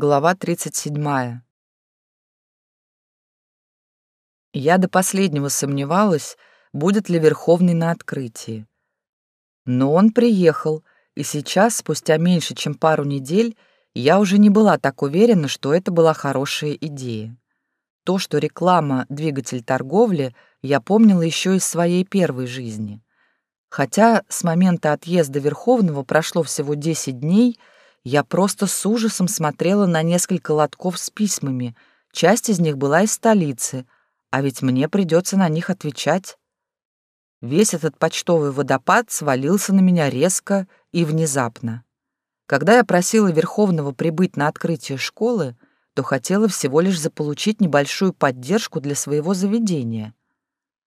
Глава 37. Я до последнего сомневалась, будет ли Верховный на открытии. Но он приехал, и сейчас, спустя меньше, чем пару недель, я уже не была так уверена, что это была хорошая идея. То, что реклама — двигатель торговли, я помнила еще из своей первой жизни. Хотя с момента отъезда Верховного прошло всего 10 дней, я просто с ужасом смотрела на несколько лотков с письмами. Часть из них была из столицы, а ведь мне придется на них отвечать. Весь этот почтовый водопад свалился на меня резко и внезапно. Когда я просила Верховного прибыть на открытие школы, то хотела всего лишь заполучить небольшую поддержку для своего заведения.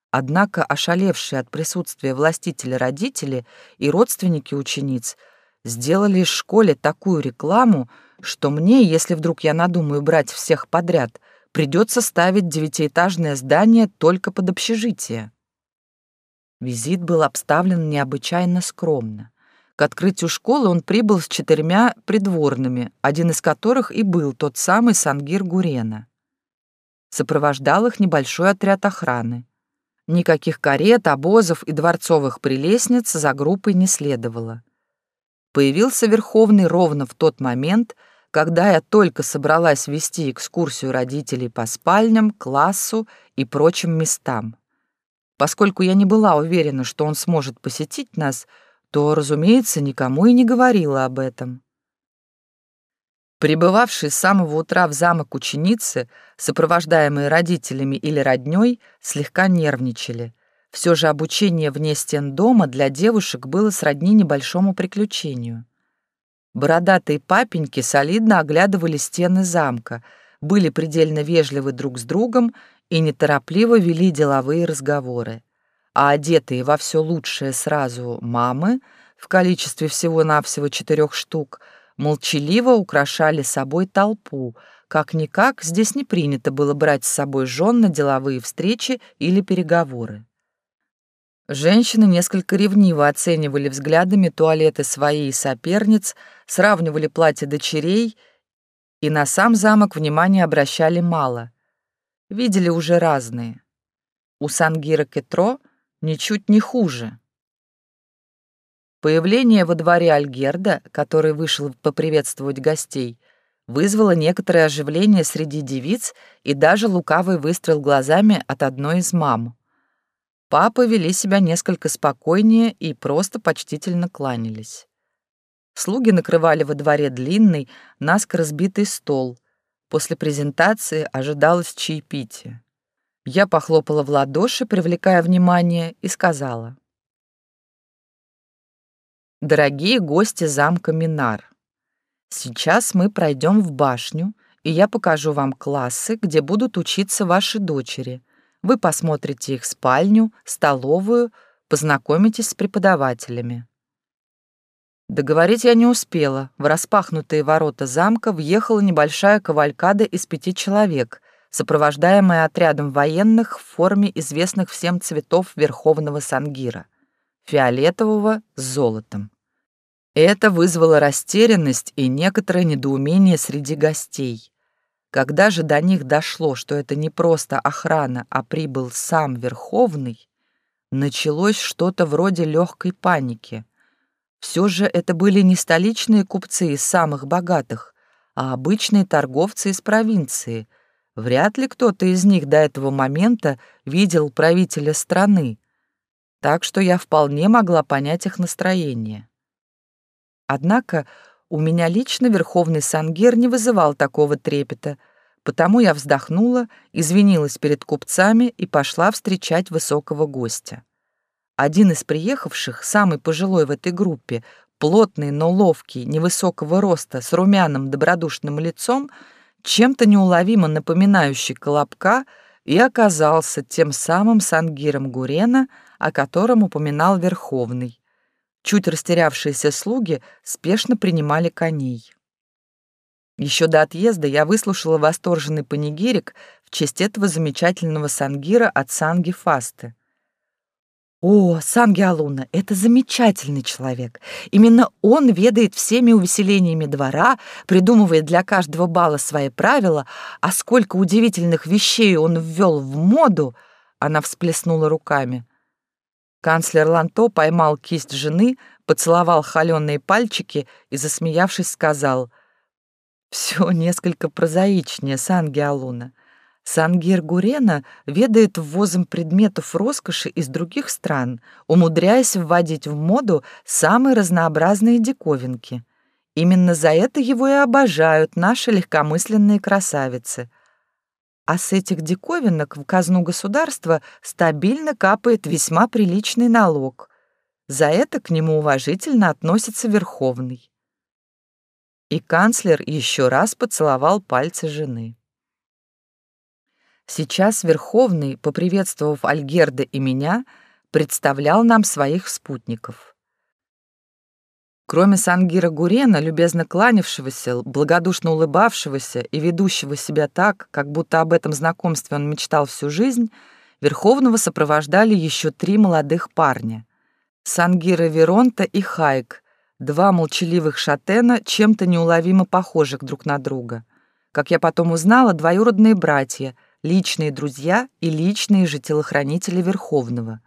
Однако ошалевшие от присутствия властителя родители и родственники учениц сделали школе такую рекламу, что мне, если вдруг я надумаю брать всех подряд, придется ставить девятиэтажное здание только под общежитие. Визит был обставлен необычайно скромно. К открытию школы он прибыл с четырьмя придворными, один из которых и был тот самый Сангир Гурена. Сопровождал их небольшой отряд охраны. Никаких карет, обозов и дворцовых прелестниц за группой не следовало. Появился Верховный ровно в тот момент, когда я только собралась вести экскурсию родителей по спальням, классу и прочим местам. Поскольку я не была уверена, что он сможет посетить нас, то, разумеется, никому и не говорила об этом. Прибывавшие с самого утра в замок ученицы, сопровождаемые родителями или роднёй, слегка нервничали. Все же обучение вне стен дома для девушек было сродни небольшому приключению. Бородатые папеньки солидно оглядывали стены замка, были предельно вежливы друг с другом и неторопливо вели деловые разговоры. А одетые во все лучшее сразу мамы, в количестве всего-навсего четырех штук — молчаливо украшали собой толпу. Как-никак здесь не принято было брать с собой жен на деловые встречи или переговоры. Женщины несколько ревниво оценивали взглядами туалеты своей соперниц, сравнивали платья дочерей и на сам замок внимания обращали мало. Видели уже разные. У Сангира Кетро ничуть не хуже. Появление во дворе Альгерда, который вышел поприветствовать гостей, вызвало некоторое оживление среди девиц и даже лукавый выстрел глазами от одной из мам. Папы вели себя несколько спокойнее и просто почтительно кланялись. Слуги накрывали во дворе длинный, наскоро сбитый стол. После презентации ожидалось чаепитие. Я похлопала в ладоши, привлекая внимание, и сказала. Дорогие гости замка Минар, сейчас мы пройдем в башню, и я покажу вам классы, где будут учиться ваши дочери. Вы посмотрите их спальню, столовую, познакомитесь с преподавателями. Договорить я не успела. В распахнутые ворота замка въехала небольшая кавалькада из пяти человек, сопровождаемая отрядом военных в форме известных всем цветов Верховного Сангира фиолетового с золотом. Это вызвало растерянность и некоторое недоумение среди гостей. Когда же до них дошло, что это не просто охрана, а прибыл сам Верховный, началось что-то вроде легкой паники. Все же это были не столичные купцы из самых богатых, а обычные торговцы из провинции. Вряд ли кто-то из них до этого момента видел правителя страны, так что я вполне могла понять их настроение. Однако у меня лично Верховный Сангер не вызывал такого трепета, потому я вздохнула, извинилась перед купцами и пошла встречать высокого гостя. Один из приехавших, самый пожилой в этой группе, плотный, но ловкий, невысокого роста, с румяным добродушным лицом, чем-то неуловимо напоминающий Колобка, и оказался тем самым Сангиром Гурена, о котором упоминал Верховный. Чуть растерявшиеся слуги спешно принимали коней. Еще до отъезда я выслушала восторженный панигирик в честь этого замечательного сангира от Санги Фасты. О, Сангиалуна, это замечательный человек. Именно он ведает всеми увеселениями двора, придумывает для каждого бала свои правила, а сколько удивительных вещей он ввел в моду, она всплеснула руками. Канцлер Ланто поймал кисть жены, поцеловал холеные пальчики и, засмеявшись, сказал, «Все несколько прозаичнее, Сангиалуна. Сангир Гурена ведает ввозом предметов роскоши из других стран, умудряясь вводить в моду самые разнообразные диковинки. Именно за это его и обожают наши легкомысленные красавицы. А с этих диковинок в казну государства стабильно капает весьма приличный налог. За это к нему уважительно относится Верховный. И канцлер еще раз поцеловал пальцы жены. Сейчас Верховный, поприветствовав Альгерда и меня, представлял нам своих спутников. Кроме Сангира Гурена, любезно кланявшегося, благодушно улыбавшегося и ведущего себя так, как будто об этом знакомстве он мечтал всю жизнь, Верховного сопровождали еще три молодых парня. Сангира Веронта и Хайк, два молчаливых шатена, чем-то неуловимо похожих друг на друга. Как я потом узнала, двоюродные братья — личные друзья и личные же телохранители Верховного.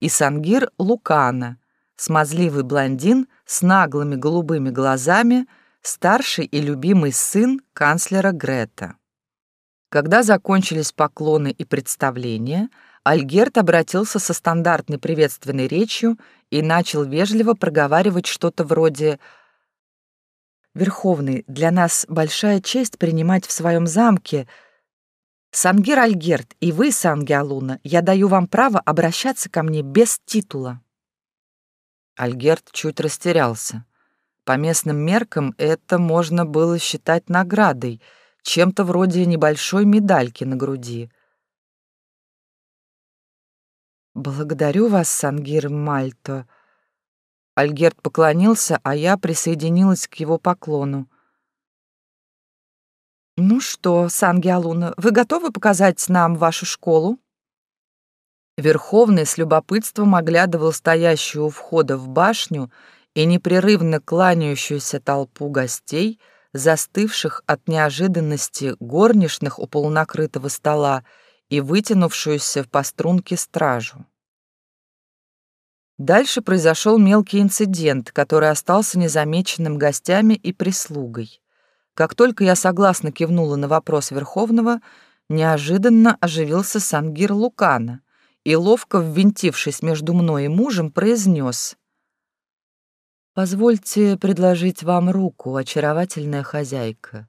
И Сангир Лукана, смазливый блондин с наглыми голубыми глазами, старший и любимый сын канцлера Грета. Когда закончились поклоны и представления, Альгерт обратился со стандартной приветственной речью и начал вежливо проговаривать что-то вроде «Верховный, для нас большая честь принимать в своем замке Сангир Альгерт и вы, Санги Алуна, я даю вам право обращаться ко мне без титула. Альгерт чуть растерялся. По местным меркам это можно было считать наградой, чем-то вроде небольшой медальки на груди. «Благодарю вас, Сангир Мальто». Альгерт поклонился, а я присоединилась к его поклону. «Ну что, Сангиалуна, вы готовы показать нам вашу школу?» Верховный с любопытством оглядывал стоящую у входа в башню и непрерывно кланяющуюся толпу гостей, застывших от неожиданности горничных у полунакрытого стола и вытянувшуюся по струнке стражу. Дальше произошел мелкий инцидент, который остался незамеченным гостями и прислугой. Как только я согласно кивнула на вопрос Верховного, неожиданно оживился Сангир Лукана и, ловко ввинтившись между мной и мужем, произнес «Позвольте предложить вам руку, очаровательная хозяйка.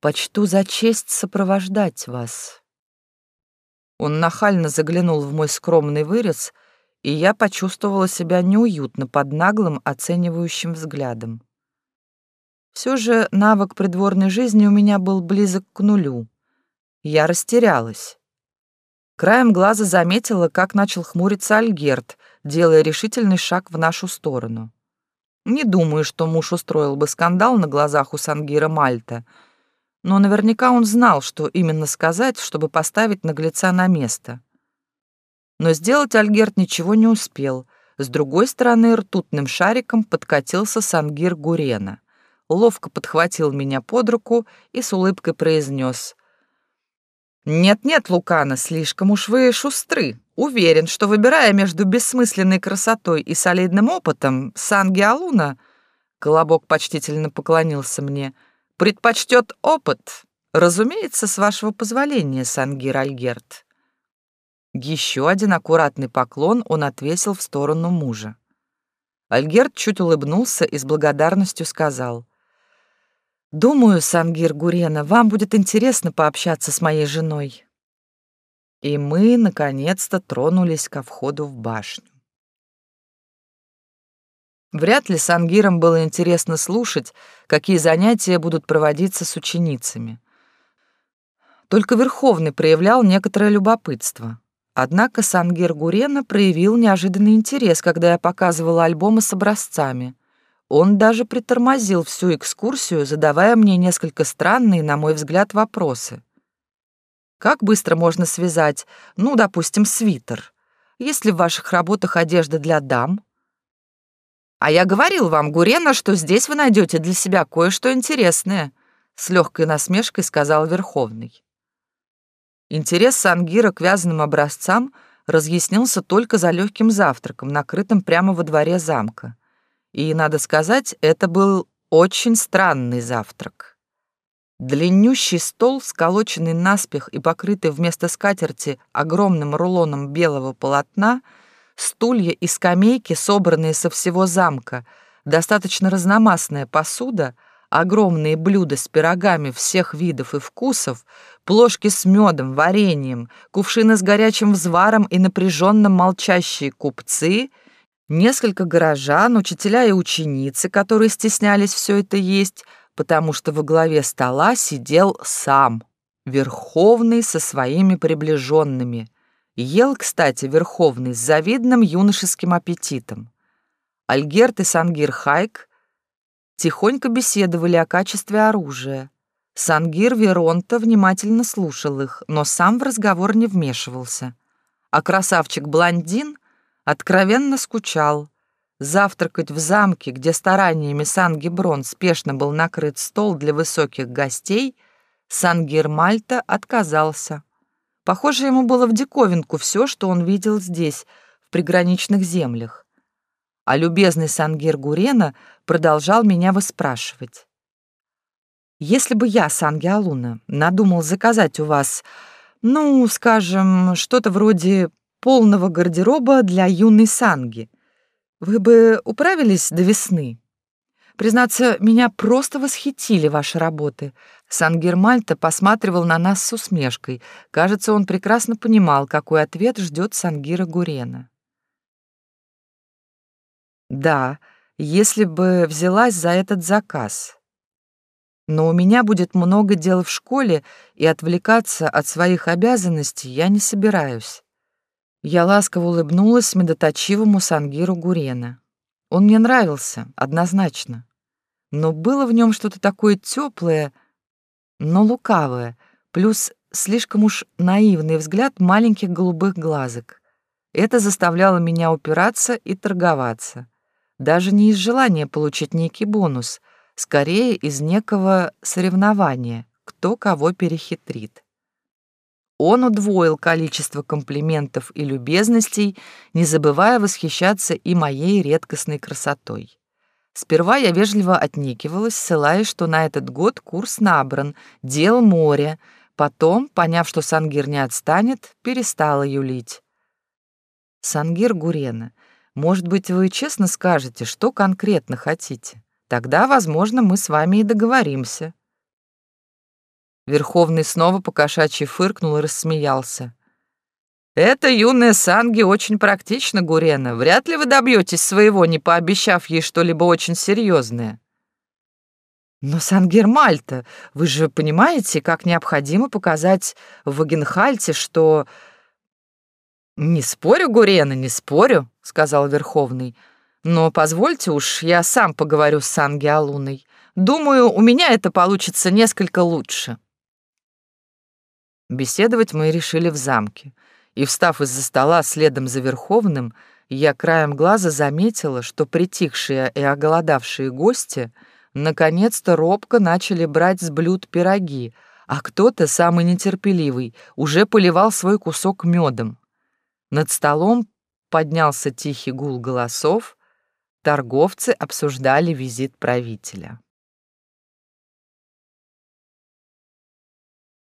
Почту за честь сопровождать вас». Он нахально заглянул в мой скромный вырез, и я почувствовала себя неуютно под наглым оценивающим взглядом. Все же навык придворной жизни у меня был близок к нулю. Я растерялась. Краем глаза заметила, как начал хмуриться Альгерт, делая решительный шаг в нашу сторону. Не думаю, что муж устроил бы скандал на глазах у Сангира Мальта, но наверняка он знал, что именно сказать, чтобы поставить наглеца на место. Но сделать Альгерт ничего не успел. С другой стороны ртутным шариком подкатился Сангир Гурена ловко подхватил меня под руку и с улыбкой произнес. «Нет-нет, Лукана, слишком уж вы шустры. Уверен, что, выбирая между бессмысленной красотой и солидным опытом, Санги Алуна, Колобок почтительно поклонился мне, предпочтет опыт. Разумеется, с вашего позволения, Сангир Альгерт». Еще один аккуратный поклон он отвесил в сторону мужа. Альгерт чуть улыбнулся и с благодарностью сказал — Думаю, Сангир Гурена, вам будет интересно пообщаться с моей женой. И мы, наконец-то, тронулись ко входу в башню. Вряд ли Сангирам было интересно слушать, какие занятия будут проводиться с ученицами. Только Верховный проявлял некоторое любопытство. Однако Сангир Гурена проявил неожиданный интерес, когда я показывала альбомы с образцами — он даже притормозил всю экскурсию, задавая мне несколько странные, на мой взгляд, вопросы. Как быстро можно связать, ну, допустим, свитер? Есть ли в ваших работах одежда для дам? А я говорил вам, Гурена, что здесь вы найдете для себя кое-что интересное, с легкой насмешкой сказал Верховный. Интерес Сангира к вязаным образцам разъяснился только за легким завтраком, накрытым прямо во дворе замка. И, надо сказать, это был очень странный завтрак. Длиннющий стол, сколоченный наспех и покрытый вместо скатерти огромным рулоном белого полотна, стулья и скамейки, собранные со всего замка, достаточно разномастная посуда — огромные блюда с пирогами всех видов и вкусов, плошки с медом, вареньем, кувшины с горячим взваром и напряженно молчащие купцы, несколько горожан, учителя и ученицы, которые стеснялись все это есть, потому что во главе стола сидел сам, Верховный со своими приближенными. Ел, кстати, Верховный с завидным юношеским аппетитом. Альгерт и Сангир Хайк тихонько беседовали о качестве оружия. Сангир Веронта внимательно слушал их, но сам в разговор не вмешивался. А красавчик-блондин откровенно скучал. Завтракать в замке, где стараниями Санги Брон спешно был накрыт стол для высоких гостей, Сангир Мальта отказался. Похоже, ему было в диковинку все, что он видел здесь, в приграничных землях а любезный Сангир Гурена продолжал меня выспрашивать. «Если бы я, Санги Алуна, надумал заказать у вас, ну, скажем, что-то вроде полного гардероба для юной Санги, вы бы управились до весны?» Признаться, меня просто восхитили ваши работы. Сангир Мальта посматривал на нас с усмешкой. Кажется, он прекрасно понимал, какой ответ ждет Сангира Гурена. Да, если бы взялась за этот заказ. Но у меня будет много дел в школе, и отвлекаться от своих обязанностей я не собираюсь. Я ласково улыбнулась медоточивому Сангиру Гурена. Он мне нравился, однозначно. Но было в нем что-то такое теплое, но лукавое, плюс слишком уж наивный взгляд маленьких голубых глазок. Это заставляло меня упираться и торговаться даже не из желания получить некий бонус, скорее из некого соревнования, кто кого перехитрит. Он удвоил количество комплиментов и любезностей, не забывая восхищаться и моей редкостной красотой. Сперва я вежливо отнекивалась, ссылаясь, что на этот год курс набран, дел море. Потом, поняв, что Сангир не отстанет, перестала юлить. Сангир Гурена — может быть, вы честно скажете, что конкретно хотите? Тогда, возможно, мы с вами и договоримся». Верховный снова покошачьи фыркнул и рассмеялся. «Это юная Санги очень практично, Гурена. Вряд ли вы добьетесь своего, не пообещав ей что-либо очень серьезное. «Но, Сангер Мальта, вы же понимаете, как необходимо показать в Вагенхальте, что «Не спорю, Гурена, не спорю», — сказал Верховный. «Но позвольте уж, я сам поговорю с Санги Алуной. Думаю, у меня это получится несколько лучше». Беседовать мы решили в замке. И, встав из-за стола следом за Верховным, я краем глаза заметила, что притихшие и оголодавшие гости наконец-то робко начали брать с блюд пироги, а кто-то, самый нетерпеливый, уже поливал свой кусок медом. Над столом поднялся тихий гул голосов, торговцы обсуждали визит правителя.